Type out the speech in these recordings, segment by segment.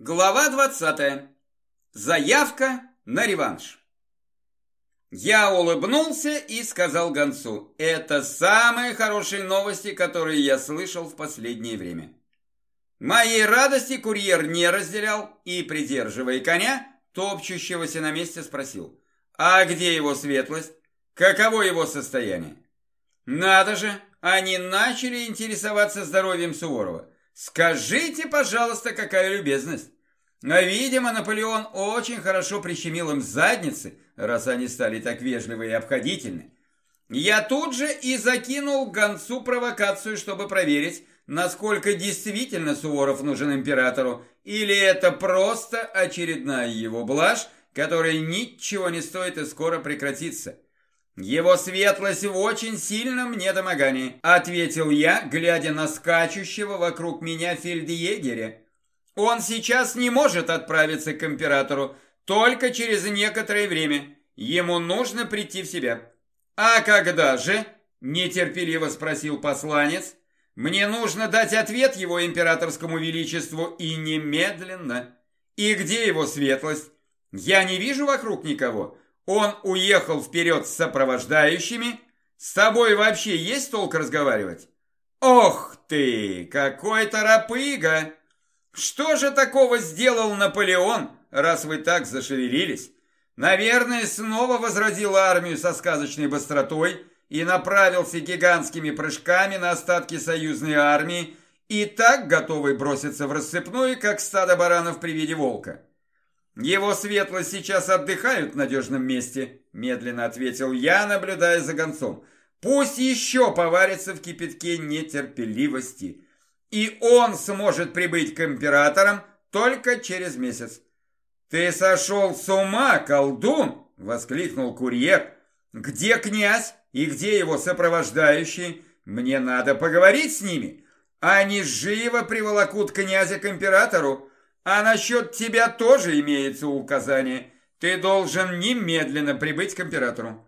Глава 20. Заявка на реванш. Я улыбнулся и сказал гонцу, это самые хорошие новости, которые я слышал в последнее время. Моей радости курьер не разделял и, придерживая коня, топчущегося на месте, спросил, а где его светлость? Каково его состояние? Надо же, они начали интересоваться здоровьем Суворова. Скажите, пожалуйста, какая любезность. А, видимо, Наполеон очень хорошо прищемил им задницы, раз они стали так вежливы и обходительны. Я тут же и закинул гонцу провокацию, чтобы проверить, насколько действительно Суворов нужен императору, или это просто очередная его блажь, которая ничего не стоит и скоро прекратится. «Его светлость в очень сильном недомогании», — ответил я, глядя на скачущего вокруг меня фельдъегеря. «Он сейчас не может отправиться к императору, только через некоторое время. Ему нужно прийти в себя». «А когда же?» – нетерпеливо спросил посланец. «Мне нужно дать ответ его императорскому величеству и немедленно. И где его светлость? Я не вижу вокруг никого. Он уехал вперед с сопровождающими. С тобой вообще есть толк разговаривать? Ох ты, какой торопыга! Что же такого сделал Наполеон, раз вы так зашевелились? Наверное, снова возродил армию со сказочной быстротой и направился гигантскими прыжками на остатки союзной армии, и так готовый броситься в рассыпную, как стадо баранов при виде волка. «Его светлость сейчас отдыхают в надежном месте», – медленно ответил я, наблюдая за гонцом. «Пусть еще поварится в кипятке нетерпеливости, и он сможет прибыть к императорам только через месяц». «Ты сошел с ума, колдун!» – воскликнул курьер. «Где князь и где его сопровождающие? Мне надо поговорить с ними. Они живо приволокут князя к императору, а насчет тебя тоже имеется указание. Ты должен немедленно прибыть к императору.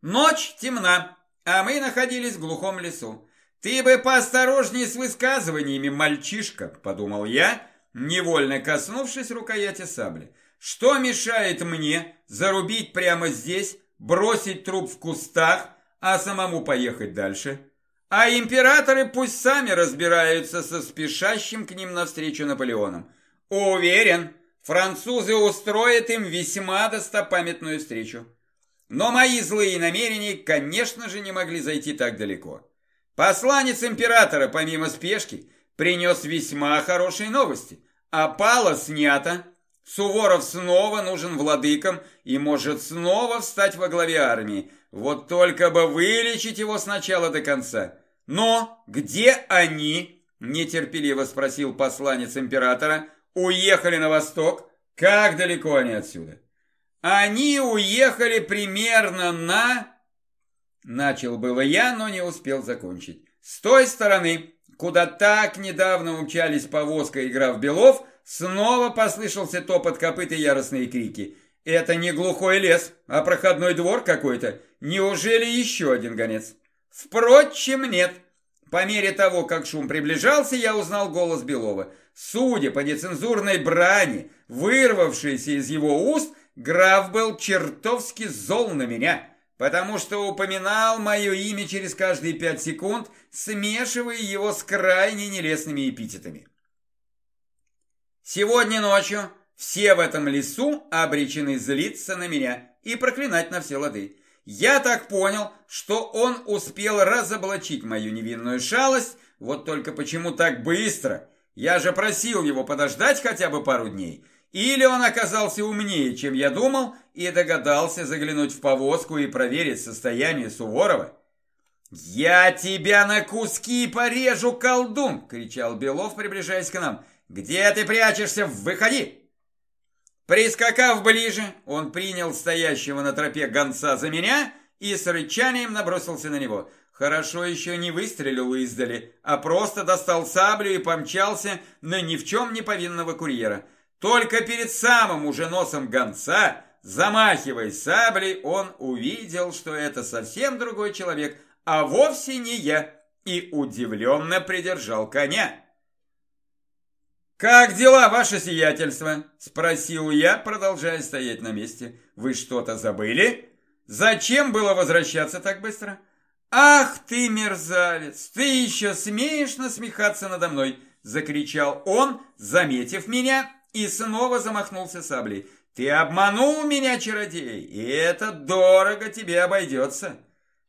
Ночь темна, а мы находились в глухом лесу. Ты бы поосторожнее с высказываниями, мальчишка, подумал я, невольно коснувшись рукояти сабли. Что мешает мне зарубить прямо здесь, бросить труп в кустах, а самому поехать дальше? А императоры пусть сами разбираются со спешащим к ним навстречу Наполеоном. Уверен, французы устроят им весьма достопамятную встречу. Но мои злые намерения, конечно же, не могли зайти так далеко. Посланец императора, помимо спешки, принес весьма хорошие новости. Опала снята, Суворов снова нужен владыкам и может снова встать во главе армии, вот только бы вылечить его сначала до конца. Но где они? Нетерпеливо спросил посланец императора. Уехали на восток? Как далеко они отсюда? Они уехали примерно на... Начал было я, но не успел закончить. С той стороны, куда так недавно умчались повозка и граф Белов, снова послышался топот копыт и яростные крики. Это не глухой лес, а проходной двор какой-то. Неужели еще один гонец? Впрочем, нет. По мере того, как шум приближался, я узнал голос Белова. Судя по нецензурной брани, вырвавшейся из его уст, граф был чертовски зол на меня, потому что упоминал мое имя через каждые пять секунд, смешивая его с крайне нелестными эпитетами. Сегодня ночью все в этом лесу обречены злиться на меня и проклинать на все лады. Я так понял, что он успел разоблачить мою невинную шалость, вот только почему так быстро? Я же просил его подождать хотя бы пару дней. Или он оказался умнее, чем я думал, и догадался заглянуть в повозку и проверить состояние Суворова? «Я тебя на куски порежу, колдун!» — кричал Белов, приближаясь к нам. «Где ты прячешься? Выходи!» Прискакав ближе, он принял стоящего на тропе гонца за меня и с рычанием набросился на него. Хорошо еще не выстрелил издали, а просто достал саблю и помчался на ни в чем не повинного курьера. Только перед самым уже носом гонца, замахиваясь саблей, он увидел, что это совсем другой человек, а вовсе не я, и удивленно придержал коня. «Как дела, ваше сиятельство?» – спросил я, продолжая стоять на месте. «Вы что-то забыли? Зачем было возвращаться так быстро?» «Ах ты, мерзавец! Ты еще смеешь насмехаться надо мной!» – закричал он, заметив меня, и снова замахнулся саблей. «Ты обманул меня, чародей, и это дорого тебе обойдется!»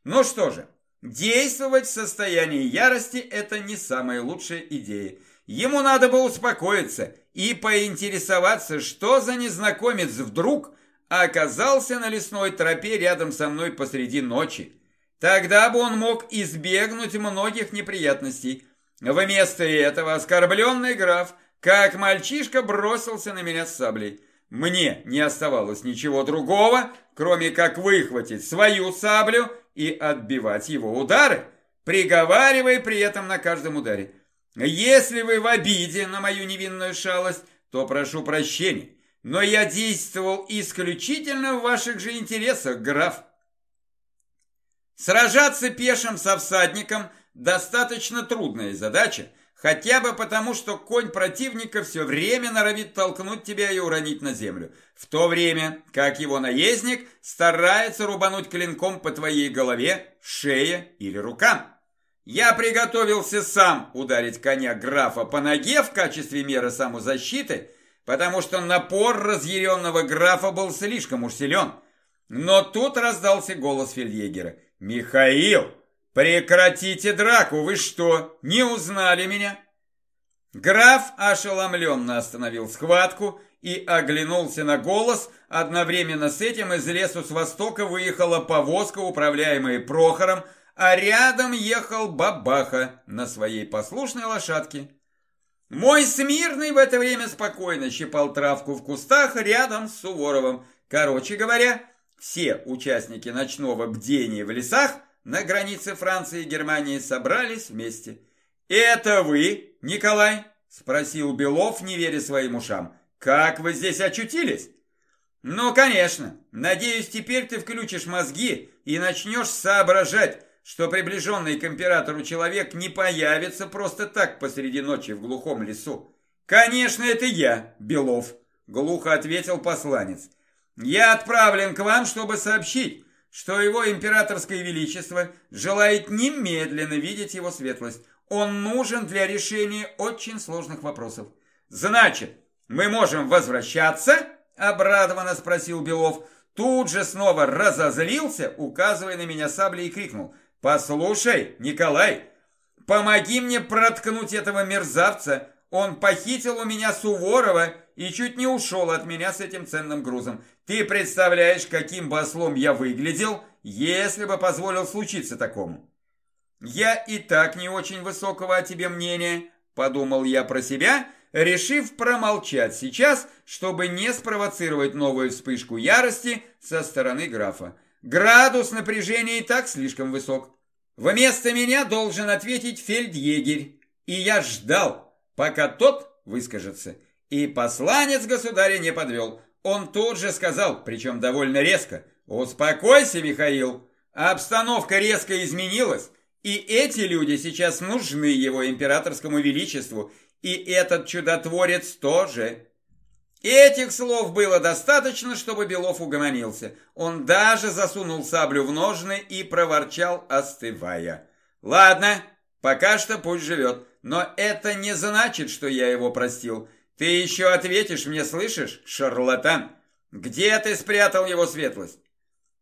«Ну что же, действовать в состоянии ярости – это не самая лучшая идея. Ему надо было успокоиться и поинтересоваться, что за незнакомец вдруг оказался на лесной тропе рядом со мной посреди ночи. Тогда бы он мог избегнуть многих неприятностей. Вместо этого оскорбленный граф, как мальчишка, бросился на меня с саблей. Мне не оставалось ничего другого, кроме как выхватить свою саблю и отбивать его удары, приговаривая при этом на каждом ударе. Если вы в обиде на мою невинную шалость, то прошу прощения, но я действовал исключительно в ваших же интересах, граф. Сражаться пешим со всадником – достаточно трудная задача, хотя бы потому, что конь противника все время норовит толкнуть тебя и уронить на землю, в то время как его наездник старается рубануть клинком по твоей голове, шее или рукам. Я приготовился сам ударить коня графа по ноге в качестве меры самозащиты, потому что напор разъяренного графа был слишком уж силен. Но тут раздался голос фельдъегера – «Михаил, прекратите драку! Вы что, не узнали меня?» Граф ошеломленно остановил схватку и оглянулся на голос. Одновременно с этим из лесу с востока выехала повозка, управляемая Прохором, а рядом ехал Бабаха на своей послушной лошадке. Мой Смирный в это время спокойно щипал травку в кустах рядом с Суворовым. Короче говоря, все участники ночного бдения в лесах на границе Франции и Германии собрались вместе. «Это вы, Николай?» – спросил Белов, не веря своим ушам. «Как вы здесь очутились?» «Ну, конечно. Надеюсь, теперь ты включишь мозги и начнешь соображать, что приближенный к императору человек не появится просто так посреди ночи в глухом лесу. Конечно, это я, Белов», – глухо ответил посланец. Я отправлен к вам, чтобы сообщить, что его императорское величество желает немедленно видеть его светлость. Он нужен для решения очень сложных вопросов. Значит, мы можем возвращаться? Обрадованно спросил Белов. Тут же снова разозлился, указывая на меня саблей и крикнул. «Послушай, Николай, помоги мне проткнуть этого мерзавца. Он похитил у меня Суворова и чуть не ушел от меня с этим ценным грузом. Ты представляешь, каким бы ослом я выглядел, если бы позволил случиться такому? Я и так не очень высокого о тебе мнения, подумал я про себя, решив промолчать сейчас, чтобы не спровоцировать новую вспышку ярости со стороны графа. Градус напряжения и так слишком высок. Вместо меня должен ответить фельдъегерь, и я ждал, пока тот выскажется. И посланец государя не подвел. Он тут же сказал, причем довольно резко, «Успокойся, Михаил, обстановка резко изменилась, и эти люди сейчас нужны его императорскому величеству, и этот чудотворец тоже». Этих слов было достаточно, чтобы Белов угомонился. Он даже засунул саблю в ножны и проворчал, остывая. «Ладно, пока что пусть живет, но это не значит, что я его простил». Ты еще ответишь мне, слышишь, шарлатан? Где ты спрятал его светлость?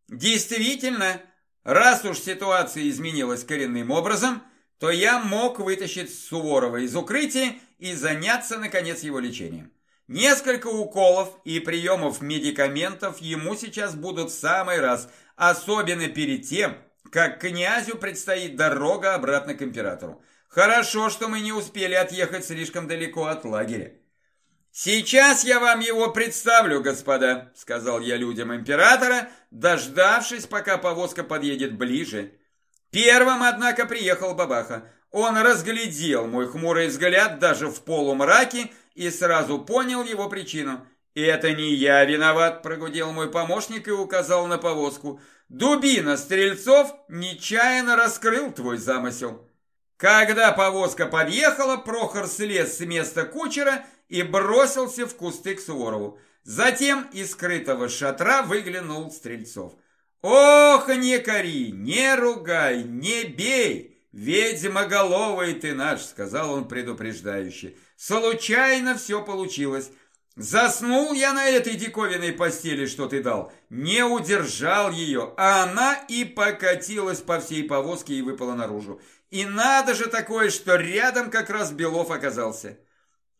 Действительно, раз уж ситуация изменилась коренным образом, то я мог вытащить Суворова из укрытия и заняться, наконец, его лечением. Несколько уколов и приемов медикаментов ему сейчас будут в самый раз, особенно перед тем, как князю предстоит дорога обратно к императору. Хорошо, что мы не успели отъехать слишком далеко от лагеря. «Сейчас я вам его представлю, господа», — сказал я людям императора, дождавшись, пока повозка подъедет ближе. Первым, однако, приехал Бабаха. Он разглядел мой хмурый взгляд даже в полумраке и сразу понял его причину. «Это не я виноват», — прогудел мой помощник и указал на повозку. «Дубина Стрельцов нечаянно раскрыл твой замысел». Когда повозка подъехала, Прохор слез с места кучера и бросился в кусты к Суворову. Затем из скрытого шатра выглянул Стрельцов. «Ох, не кори, не ругай, не бей, ведьмоголовый ты наш», сказал он предупреждающе. «Случайно все получилось. Заснул я на этой диковинной постели, что ты дал, не удержал ее, а она и покатилась по всей повозке и выпала наружу. И надо же такое, что рядом как раз Белов оказался.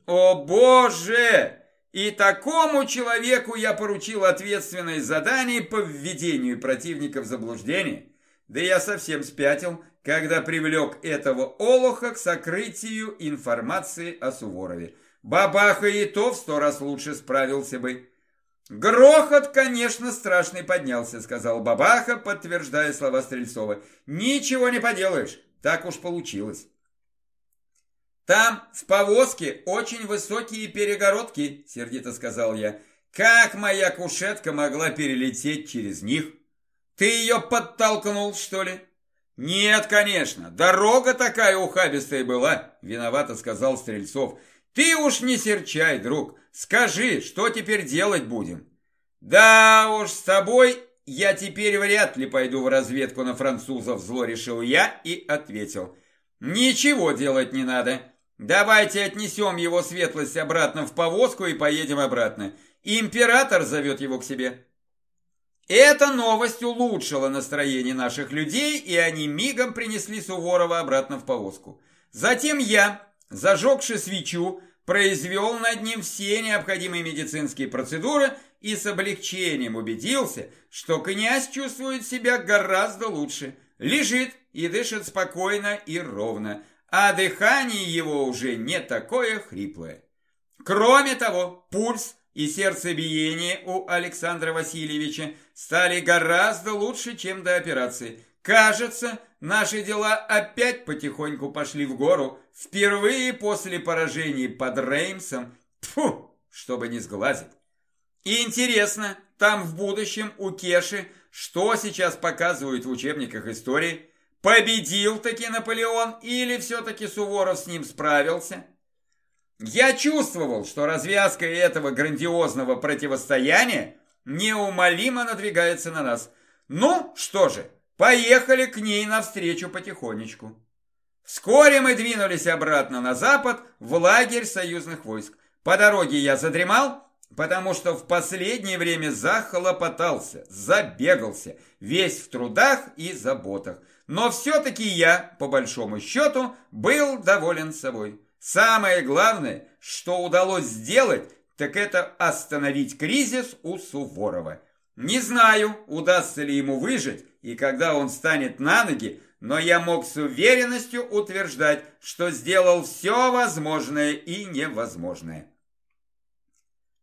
О боже! И такому человеку я поручил ответственное задание по введению противника в заблуждение. Да я совсем спятил, когда привлек этого олуха к сокрытию информации о Суворове. Бабаха и то в сто раз лучше справился бы. «Грохот, конечно, страшный поднялся», — сказал Бабаха, подтверждая слова Стрельцова. «Ничего не поделаешь, так уж получилось». «Там, в повозке, очень высокие перегородки», — сердито сказал я. «Как моя кушетка могла перелететь через них? Ты ее подтолкнул, что ли?» «Нет, конечно, дорога такая ухабистая была», — виновато сказал Стрельцов. Ты уж не серчай, друг. Скажи, что теперь делать будем? Да уж, с тобой я теперь вряд ли пойду в разведку на французов, зло решил я и ответил. Ничего делать не надо. Давайте отнесем его светлость обратно в повозку и поедем обратно. Император зовет его к себе. Эта новость улучшила настроение наших людей, и они мигом принесли Суворова обратно в повозку. Затем я, зажегши свечу, произвел над ним все необходимые медицинские процедуры и с облегчением убедился, что князь чувствует себя гораздо лучше, лежит и дышит спокойно и ровно, а дыхание его уже не такое хриплое. Кроме того, пульс и сердцебиение у Александра Васильевича стали гораздо лучше, чем до операции. Кажется, наши дела опять потихоньку пошли в гору, впервые после поражений под Реймсом, Тьфу, чтобы не сглазить. И интересно, там в будущем у Кеши, что сейчас показывают в учебниках истории, победил таки Наполеон или все-таки Суворов с ним справился? Я чувствовал, что развязка этого грандиозного противостояния неумолимо надвигается на нас. Ну, что же, Поехали к ней навстречу потихонечку. Вскоре мы двинулись обратно на запад, в лагерь союзных войск. По дороге я задремал, потому что в последнее время захлопотался, забегался, весь в трудах и заботах. Но все-таки я, по большому счету, был доволен собой. Самое главное, что удалось сделать, так это остановить кризис у Суворова. Не знаю, удастся ли ему выжить, и когда он станет на ноги, но я мог с уверенностью утверждать, что сделал все возможное и невозможное.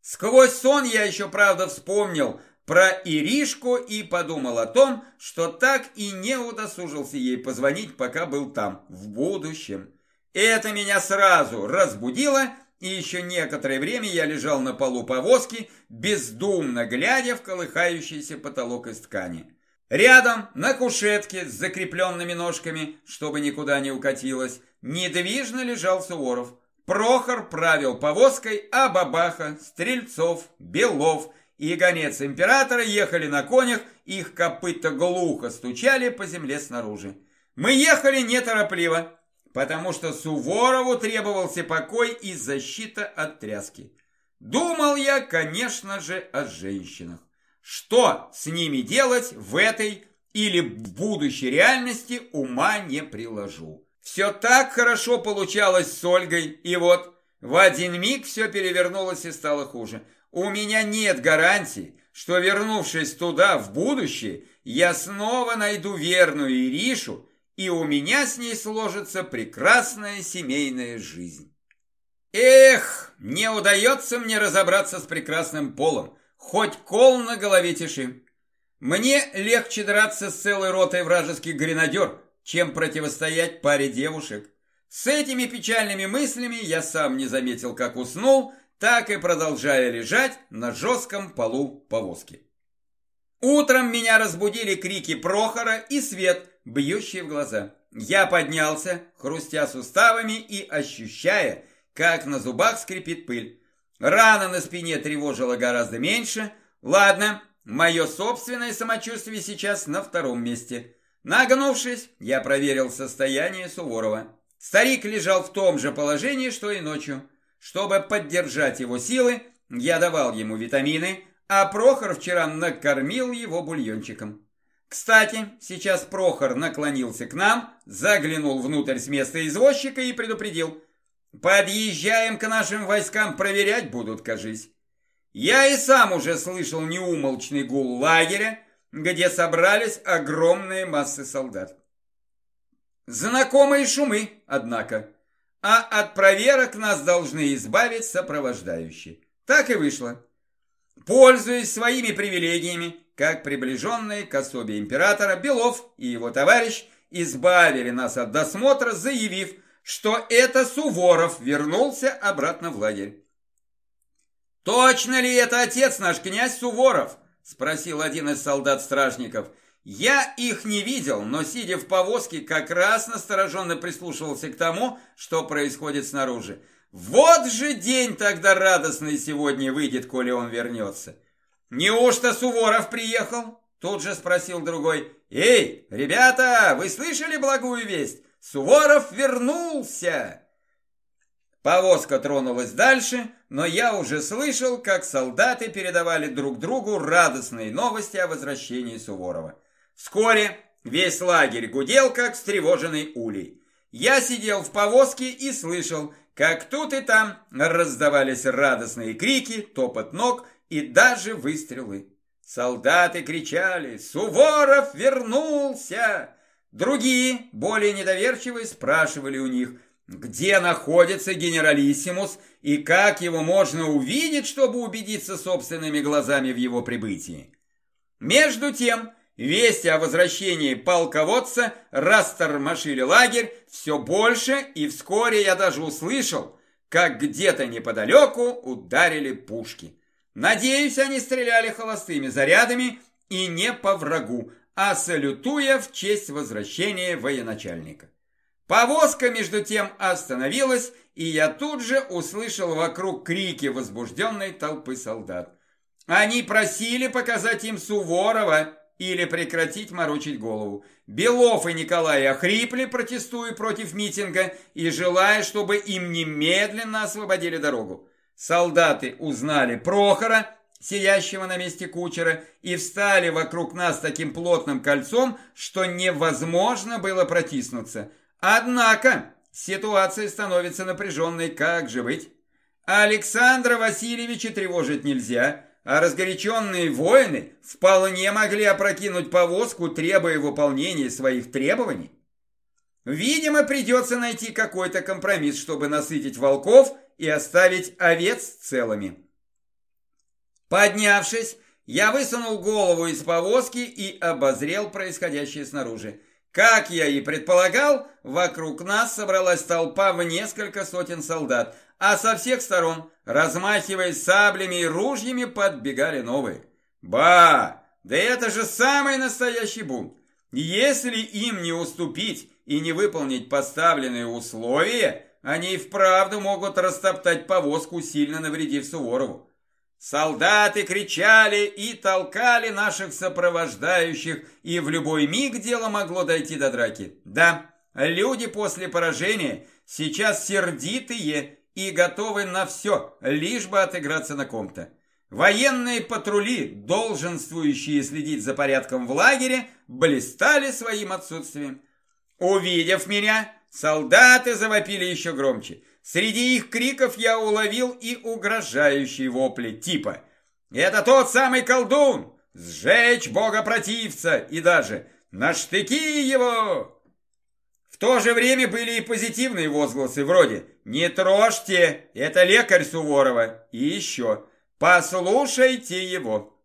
Сквозь сон я еще, правда, вспомнил про Иришку и подумал о том, что так и не удосужился ей позвонить, пока был там, в будущем. Это меня сразу разбудило, и еще некоторое время я лежал на полу повозки, бездумно глядя в колыхающийся потолок из ткани. Рядом, на кушетке с закрепленными ножками, чтобы никуда не укатилось, недвижно лежал Суворов. Прохор правил повозкой, а Бабаха, Стрельцов, Белов и гонец императора ехали на конях, их копыта глухо стучали по земле снаружи. Мы ехали неторопливо, потому что Суворову требовался покой и защита от тряски. Думал я, конечно же, о женщинах. Что с ними делать в этой или в будущей реальности ума не приложу. Все так хорошо получалось с Ольгой, и вот в один миг все перевернулось и стало хуже. У меня нет гарантии, что вернувшись туда в будущее, я снова найду верную Иришу, и у меня с ней сложится прекрасная семейная жизнь. Эх, не удается мне разобраться с прекрасным полом, Хоть кол на голове тиши. Мне легче драться с целой ротой вражеских гренадер, чем противостоять паре девушек. С этими печальными мыслями я сам не заметил, как уснул, так и продолжая лежать на жестком полу повозки. Утром меня разбудили крики Прохора и свет, бьющий в глаза. Я поднялся, хрустя суставами и ощущая, как на зубах скрипит пыль. Рана на спине тревожила гораздо меньше. Ладно, мое собственное самочувствие сейчас на втором месте. Нагнувшись, я проверил состояние Суворова. Старик лежал в том же положении, что и ночью. Чтобы поддержать его силы, я давал ему витамины, а Прохор вчера накормил его бульончиком. Кстати, сейчас Прохор наклонился к нам, заглянул внутрь с места извозчика и предупредил. «Подъезжаем к нашим войскам, проверять будут, кажись». Я и сам уже слышал неумолчный гул лагеря, где собрались огромные массы солдат. Знакомые шумы, однако. А от проверок нас должны избавить сопровождающие. Так и вышло. Пользуясь своими привилегиями, как приближенные к особе императора, Белов и его товарищ избавили нас от досмотра, заявив, что это Суворов вернулся обратно в лагерь. «Точно ли это отец наш, князь Суворов?» – спросил один из солдат-стражников – я их не видел, но, сидя в повозке, как раз настороженно прислушивался к тому, что происходит снаружи. Вот же день тогда радостный сегодня выйдет, коли он вернется. Неужто Суворов приехал? Тут же спросил другой. Эй, ребята, вы слышали благую весть? Суворов вернулся! Повозка тронулась дальше, но я уже слышал, как солдаты передавали друг другу радостные новости о возвращении Суворова. Вскоре весь лагерь гудел, как встревоженный улей. Я сидел в повозке и слышал, как тут и там раздавались радостные крики, топот ног и даже выстрелы. Солдаты кричали «Суворов вернулся!» Другие, более недоверчивые, спрашивали у них, где находится генералиссимус и как его можно увидеть, чтобы убедиться собственными глазами в его прибытии. Между тем, Вести о возвращении полководца растормошили лагерь все больше, и вскоре я даже услышал, как где-то неподалеку ударили пушки. Надеюсь, они стреляли холостыми зарядами и не по врагу, а салютуя в честь возвращения военачальника. Повозка, между тем, остановилась, и я тут же услышал вокруг крики возбужденной толпы солдат. Они просили показать им Суворова, или прекратить морочить голову. Белов и Николай охрипли, протестуя против митинга и желая, чтобы им немедленно освободили дорогу. Солдаты узнали Прохора, сиящего на месте кучера, и встали вокруг нас таким плотным кольцом, что невозможно было протиснуться. Однако ситуация становится напряженной, как же быть? Александра Васильевича тревожить нельзя – а разгоряченные воины вполне могли опрокинуть повозку, требуя выполнения своих требований. Видимо, придется найти какой-то компромисс, чтобы насытить волков и оставить овец целыми. Поднявшись, я высунул голову из повозки и обозрел происходящее снаружи. Как я и предполагал, вокруг нас собралась толпа в несколько сотен солдат, а со всех сторон, размахивая саблями и ружьями, подбегали новые. Ба! Да это же самый настоящий бунт! Если им не уступить и не выполнить поставленные условия, они и вправду могут растоптать повозку, сильно навредив Суворову. Солдаты кричали и толкали наших сопровождающих, и в любой миг дело могло дойти до драки. Да, люди после поражения сейчас сердитые и готовы на все, лишь бы отыграться на ком-то. Военные патрули, долженствующие следить за порядком в лагере, блистали своим отсутствием. Увидев меня, солдаты завопили еще громче. Среди их криков я уловил и угрожающие вопли типа «Это тот самый колдун! Сжечь бога-противца!» и даже «На штыки его!» В то же время были и позитивные возгласы вроде «Не трожьте, это лекарь Суворова» и еще «Послушайте его».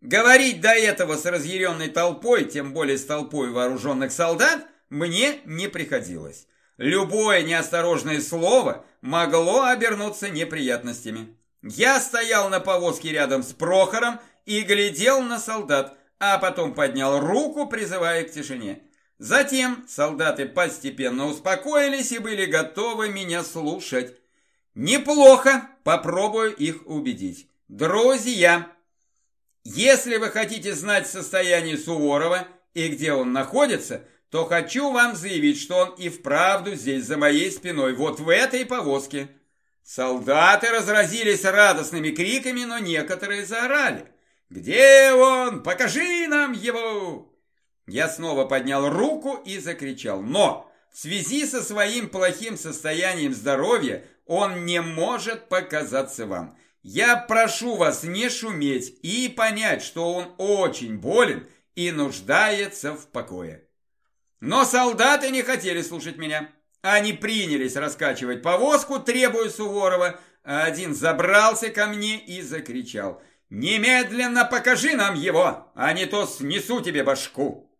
Говорить до этого с разъяренной толпой, тем более с толпой вооруженных солдат, мне не приходилось. Любое неосторожное слово могло обернуться неприятностями. Я стоял на повозке рядом с Прохором и глядел на солдат, а потом поднял руку, призывая к тишине. Затем солдаты постепенно успокоились и были готовы меня слушать. Неплохо, попробую их убедить. Друзья, если вы хотите знать состояние Суворова и где он находится, то хочу вам заявить, что он и вправду здесь за моей спиной, вот в этой повозке. Солдаты разразились радостными криками, но некоторые заорали. «Где он? Покажи нам его!» Я снова поднял руку и закричал. «Но в связи со своим плохим состоянием здоровья он не может показаться вам. Я прошу вас не шуметь и понять, что он очень болен и нуждается в покое». Но солдаты не хотели слушать меня. Они принялись раскачивать повозку, требуя Суворова, а один забрался ко мне и закричал «Немедленно покажи нам его, а не то снесу тебе башку!»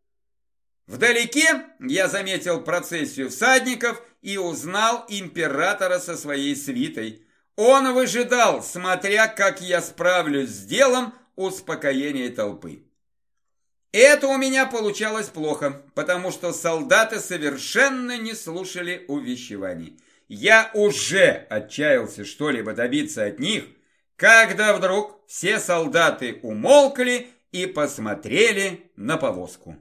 Вдалеке я заметил процессию всадников и узнал императора со своей свитой. Он выжидал, смотря как я справлюсь с делом успокоения толпы. Это у меня получалось плохо, потому что солдаты совершенно не слушали увещеваний. Я уже отчаялся что-либо добиться от них, когда вдруг все солдаты умолкли и посмотрели на повозку.